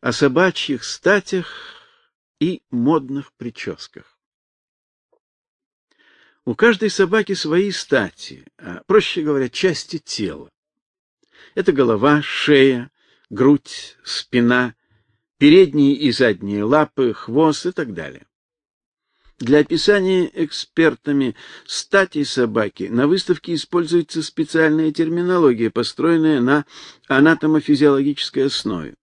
о собачьих статях и модных прическах. У каждой собаки свои стати, а, проще говоря, части тела. Это голова, шея, грудь, спина, передние и задние лапы, хвост и так далее. Для описания экспертами стати собаки на выставке используется специальная терминология, построенная на анатомофизиологической основе.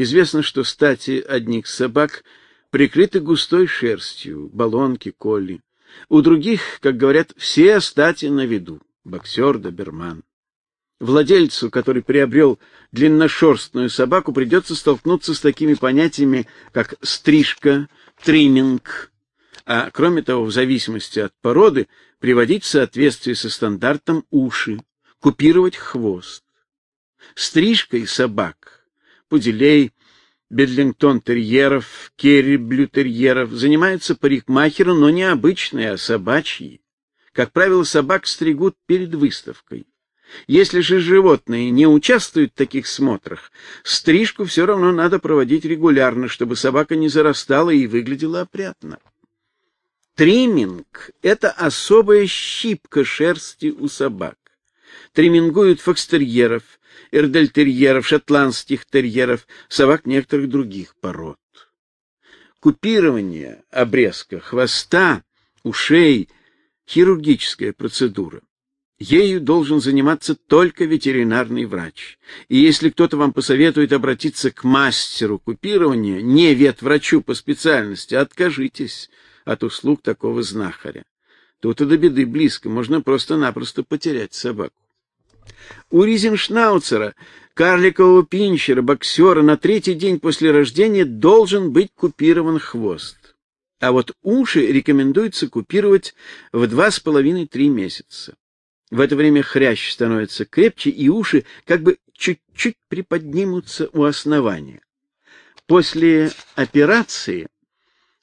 Известно, что стати одних собак прикрыты густой шерстью, балонки, колли. У других, как говорят, все стати на виду. Боксер, доберман. Владельцу, который приобрел длинношерстную собаку, придется столкнуться с такими понятиями, как стрижка, тримминг, а кроме того, в зависимости от породы, приводить в соответствие со стандартом уши, купировать хвост. Стрижкой собак, пуделей, бедлингтон-терьеров, керри-блютерьеров занимаются парикмахеры, но не обычные, а собачьи. Как правило, собак стригут перед выставкой. Если же животные не участвуют в таких смотрах, стрижку все равно надо проводить регулярно, чтобы собака не зарастала и выглядела опрятно. Тримминг — это особая щипка шерсти у собак. Триммингуют фокстерьеров, эрдельтерьеров, шотландских терьеров, собак некоторых других пород. Купирование обрезка хвоста, ушей — хирургическая процедура. Ею должен заниматься только ветеринарный врач. И если кто-то вам посоветует обратиться к мастеру купирования, не ветврачу по специальности, откажитесь от услуг такого знахаря. Тут и до беды близко, можно просто-напросто потерять собаку. У Ризеншнауцера, карликового пинчера, боксера на третий день после рождения должен быть купирован хвост. А вот уши рекомендуется купировать в два с половиной-три месяца. В это время хрящ становится крепче, и уши как бы чуть-чуть приподнимутся у основания. После операции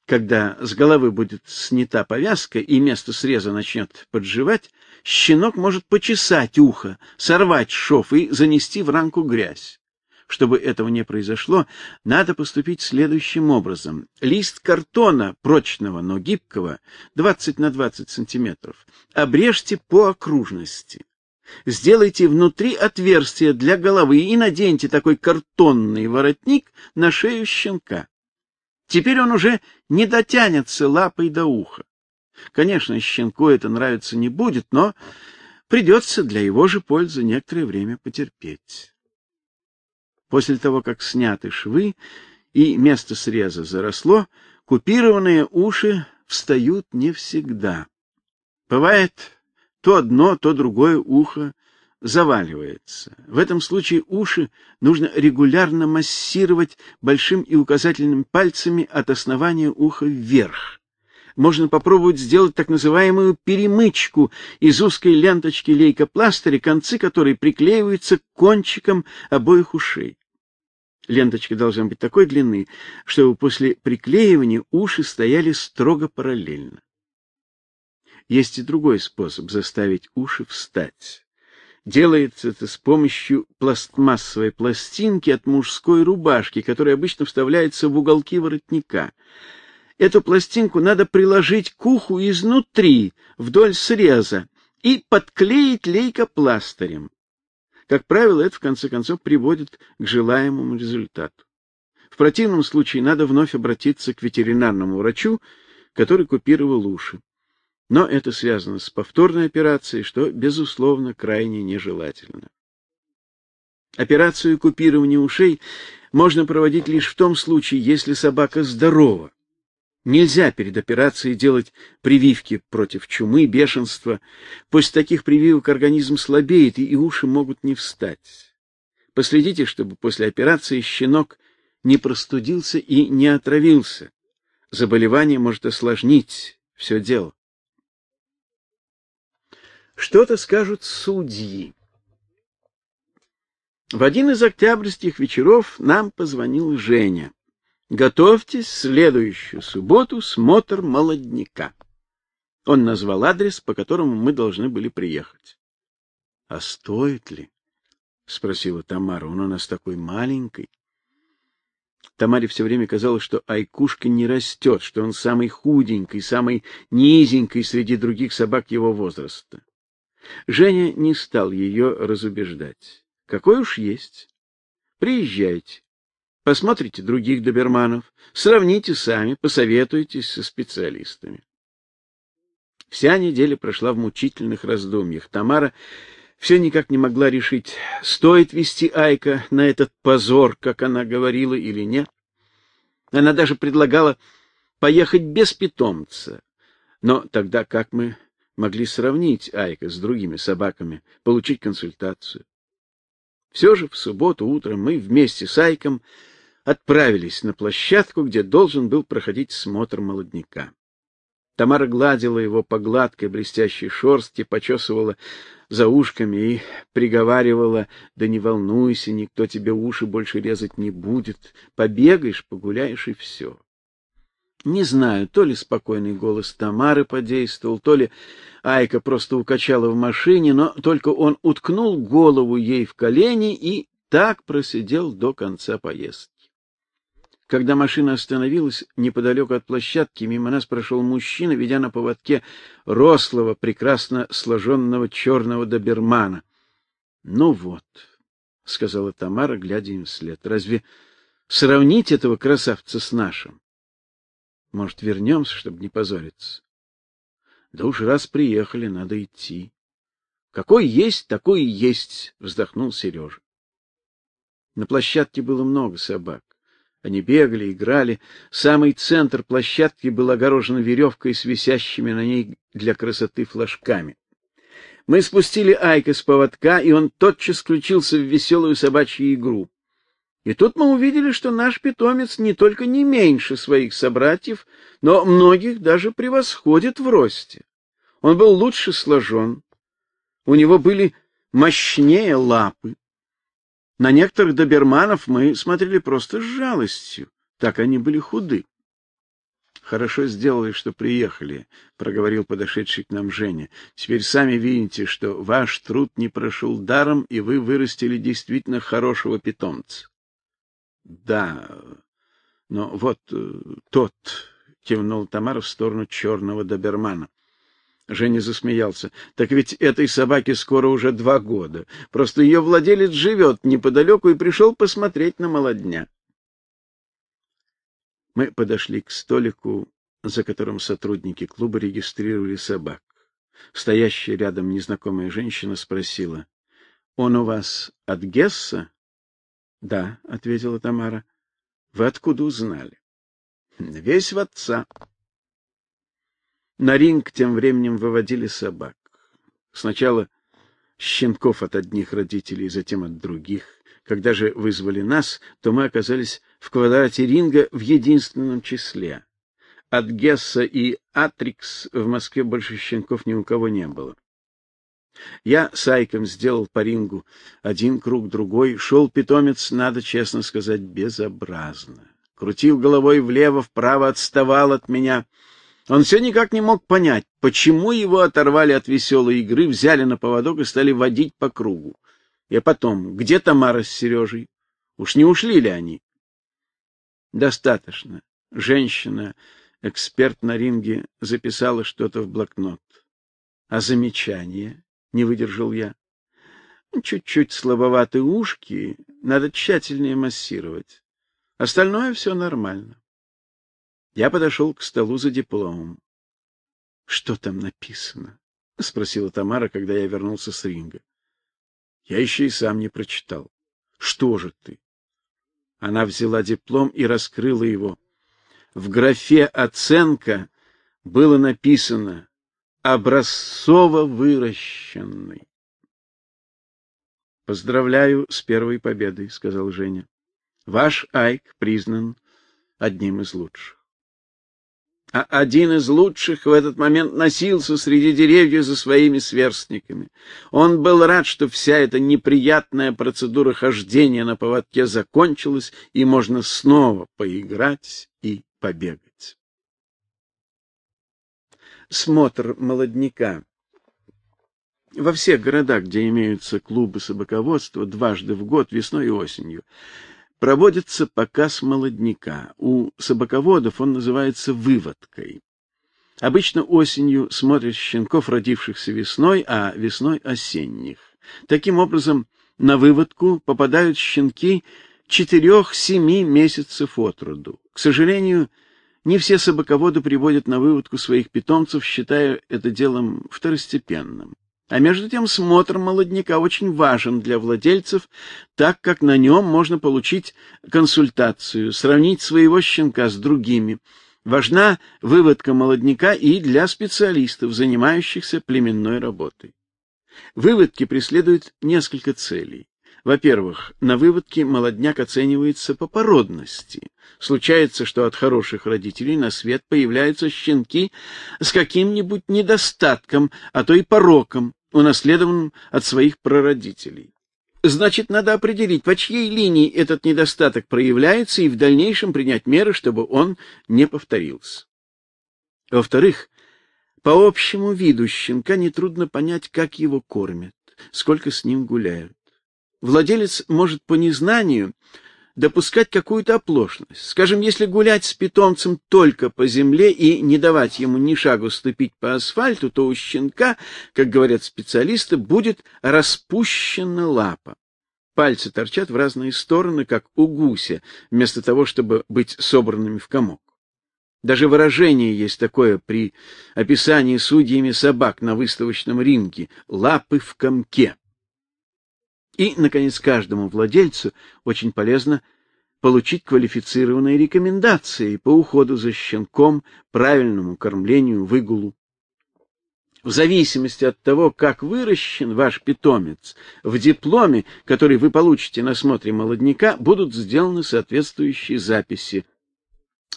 когда с головы будет снята повязка и место среза начнет подживать, щенок может почесать ухо, сорвать шов и занести в ранку грязь. Чтобы этого не произошло, надо поступить следующим образом. Лист картона прочного, но гибкого, 20 на 20 сантиметров, обрежьте по окружности. Сделайте внутри отверстие для головы и наденьте такой картонный воротник на шею щенка. Теперь он уже не дотянется лапой до уха. Конечно, щенку это нравиться не будет, но придется для его же пользы некоторое время потерпеть. После того, как сняты швы и место среза заросло, купированные уши встают не всегда. Бывает то одно, то другое ухо заваливается. В этом случае уши нужно регулярно массировать большим и указательным пальцами от основания уха вверх. Можно попробовать сделать так называемую перемычку из узкой ленточки лейкопластыря, концы которой приклеиваются к кончикам обоих ушей. Ленточка должна быть такой длины, чтобы после приклеивания уши стояли строго параллельно. Есть и другой способ заставить уши встать. Делается это с помощью пластмассовой пластинки от мужской рубашки, которая обычно вставляется в уголки воротника. Эту пластинку надо приложить к уху изнутри, вдоль среза, и подклеить лейкопластырем. Как правило, это в конце концов приводит к желаемому результату. В противном случае надо вновь обратиться к ветеринарному врачу, который купировал уши но это связано с повторной операцией, что безусловно крайне нежелательно. Операцию купирования ушей можно проводить лишь в том случае, если собака здорова. Нельзя перед операцией делать прививки против чумы, бешенства. После таких прививок организм слабеет, и уши могут не встать. Последите, чтобы после операции щенок не простудился и не отравился. Заболевание может осложнить все дело. Что-то скажут судьи. В один из октябрьских вечеров нам позвонил Женя. Готовьтесь, следующую субботу смотр молодняка. Он назвал адрес, по которому мы должны были приехать. — А стоит ли? — спросила Тамара. — Он у нас такой маленький. Тамаре все время казалось, что Айкушка не растет, что он самый худенький, самый низенький среди других собак его возраста. Женя не стал ее разубеждать. Какой уж есть. Приезжайте. Посмотрите других доберманов, сравните сами, посоветуйтесь со специалистами. Вся неделя прошла в мучительных раздумьях. Тамара все никак не могла решить, стоит вести Айка на этот позор, как она говорила, или нет. Она даже предлагала поехать без питомца. Но тогда как мы могли сравнить Айка с другими собаками, получить консультацию? Все же в субботу утром мы вместе с Айком отправились на площадку, где должен был проходить смотр молодняка. Тамара гладила его по гладкой блестящей шерсти, почесывала за ушками и приговаривала, да не волнуйся, никто тебе уши больше резать не будет, побегаешь, погуляешь и все. Не знаю, то ли спокойный голос Тамары подействовал, то ли Айка просто укачала в машине, но только он уткнул голову ей в колени и так просидел до конца поездки. Когда машина остановилась неподалеку от площадки, мимо нас прошел мужчина, ведя на поводке рослого, прекрасно сложенного черного добермана. — Ну вот, — сказала Тамара, глядя им вслед, — разве сравнить этого красавца с нашим? Может, вернемся, чтобы не позориться? Да уж раз приехали, надо идти. Какой есть, такой и есть, вздохнул Сережа. На площадке было много собак. Они бегали, играли. Самый центр площадки был огорожен веревкой с висящими на ней для красоты флажками. Мы спустили Айка с поводка, и он тотчас включился в веселую собачью игру. И тут мы увидели, что наш питомец не только не меньше своих собратьев, но многих даже превосходит в росте. Он был лучше сложен, у него были мощнее лапы, на некоторых доберманов мы смотрели просто с жалостью, так они были худы. Хорошо сделали, что приехали, проговорил подошедший к нам Женя. Теперь сами видите, что ваш труд не прошел даром, и вы вырастили действительно хорошего питомца. Да. Но вот э, тот кивнул Тамара в сторону черного добермана. Женя засмеялся. Так ведь этой собаке скоро уже два года. Просто ее владелец живет неподалеку и пришел посмотреть на молодня. Мы подошли к столику, за которым сотрудники клуба регистрировали собак. Стоящая рядом незнакомая женщина спросила: "Он у вас от Гесса?" "Да", ответила Тамара. "Вы откуда узнали?" "Весь в отца". На ринг тем временем выводили собак. Сначала щенков от одних родителей, затем от других. Когда же вызвали нас, то мы оказались в квадрате ринга в единственном числе. От Гесса и Атрикс в Москве больше щенков ни у кого не было. Я с Айком сделал по рингу один круг, другой. Шел питомец, надо честно сказать, безобразно. Крутил головой влево-вправо, отставал от меня — он все никак не мог понять, почему его оторвали от веселой игры, взяли на поводок и стали водить по кругу. И потом, где Тамара с Сережей? Уж не ушли ли они? Достаточно. Женщина, эксперт на ринге, записала что-то в блокнот. А замечание? Не выдержал я. Чуть-чуть слабоватые ушки, надо тщательнее массировать. Остальное все нормально. Я подошел к столу за дипломом. Что там написано? спросила Тамара, когда я вернулся с ринга. Я еще и сам не прочитал. Что же ты? Она взяла диплом и раскрыла его. В графе оценка было написано образцово выращенный. Поздравляю с первой победой, сказал Женя. Ваш Айк признан одним из лучших а один из лучших в этот момент носился среди деревьев за своими сверстниками. Он был рад, что вся эта неприятная процедура хождения на поводке закончилась, и можно снова поиграть и побегать. Смотр молодняка. Во всех городах, где имеются клубы собаководства, дважды в год, весной и осенью, проводится показ молодняка. У собаководов он называется выводкой. Обычно осенью смотрят щенков, родившихся весной, а весной осенних. Таким образом, на выводку попадают щенки четырех-семи месяцев от роду. К сожалению, не все собаководы приводят на выводку своих питомцев, считая это делом второстепенным. А между тем смотр молодняка очень важен для владельцев, так как на нем можно получить консультацию, сравнить своего щенка с другими. Важна выводка молодняка и для специалистов, занимающихся племенной работой. Выводки преследуют несколько целей. Во-первых, на выводке молодняк оценивается по породности. Случается, что от хороших родителей на свет появляются щенки с каким-нибудь недостатком, а то и пороком, унаследованным от своих прародителей. Значит, надо определить, по чьей линии этот недостаток проявляется и в дальнейшем принять меры, чтобы он не повторился. Во-вторых, по общему виду щенка нетрудно понять, как его кормят, сколько с ним гуляют. Владелец может по незнанию допускать какую-то оплошность. Скажем, если гулять с питомцем только по земле и не давать ему ни шагу ступить по асфальту, то у щенка, как говорят специалисты, будет распущена лапа. Пальцы торчат в разные стороны, как у гуся, вместо того, чтобы быть собранными в комок. Даже выражение есть такое при описании судьями собак на выставочном ринге лапы в комке. И, наконец, каждому владельцу очень полезно получить квалифицированные рекомендации по уходу за щенком, правильному кормлению, выгулу. В зависимости от того, как выращен ваш питомец, в дипломе, который вы получите на смотре молодняка, будут сделаны соответствующие записи.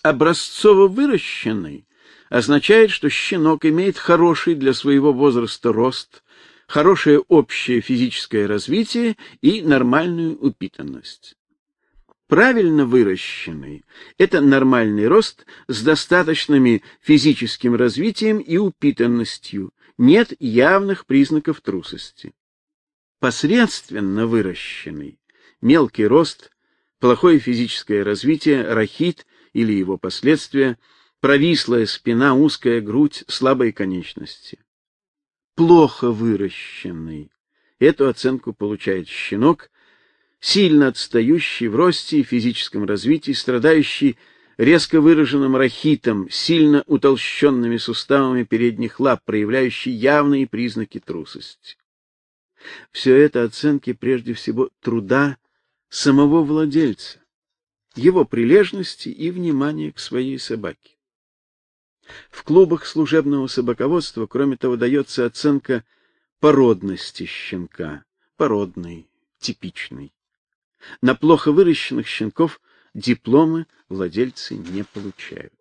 Образцово выращенный означает, что щенок имеет хороший для своего возраста рост, хорошее общее физическое развитие и нормальную упитанность. Правильно выращенный это нормальный рост с достаточным физическим развитием и упитанностью, нет явных признаков трусости. Посредственно выращенный мелкий рост, плохое физическое развитие, рахит или его последствия, провислая спина, узкая грудь, слабые конечности плохо выращенный. Эту оценку получает щенок, сильно отстающий в росте и физическом развитии, страдающий резко выраженным рахитом, сильно утолщенными суставами передних лап, проявляющий явные признаки трусости. Все это оценки прежде всего труда самого владельца, его прилежности и внимания к своей собаке. В клубах служебного собаководства, кроме того, дается оценка породности щенка, породный, типичный. На плохо выращенных щенков дипломы владельцы не получают.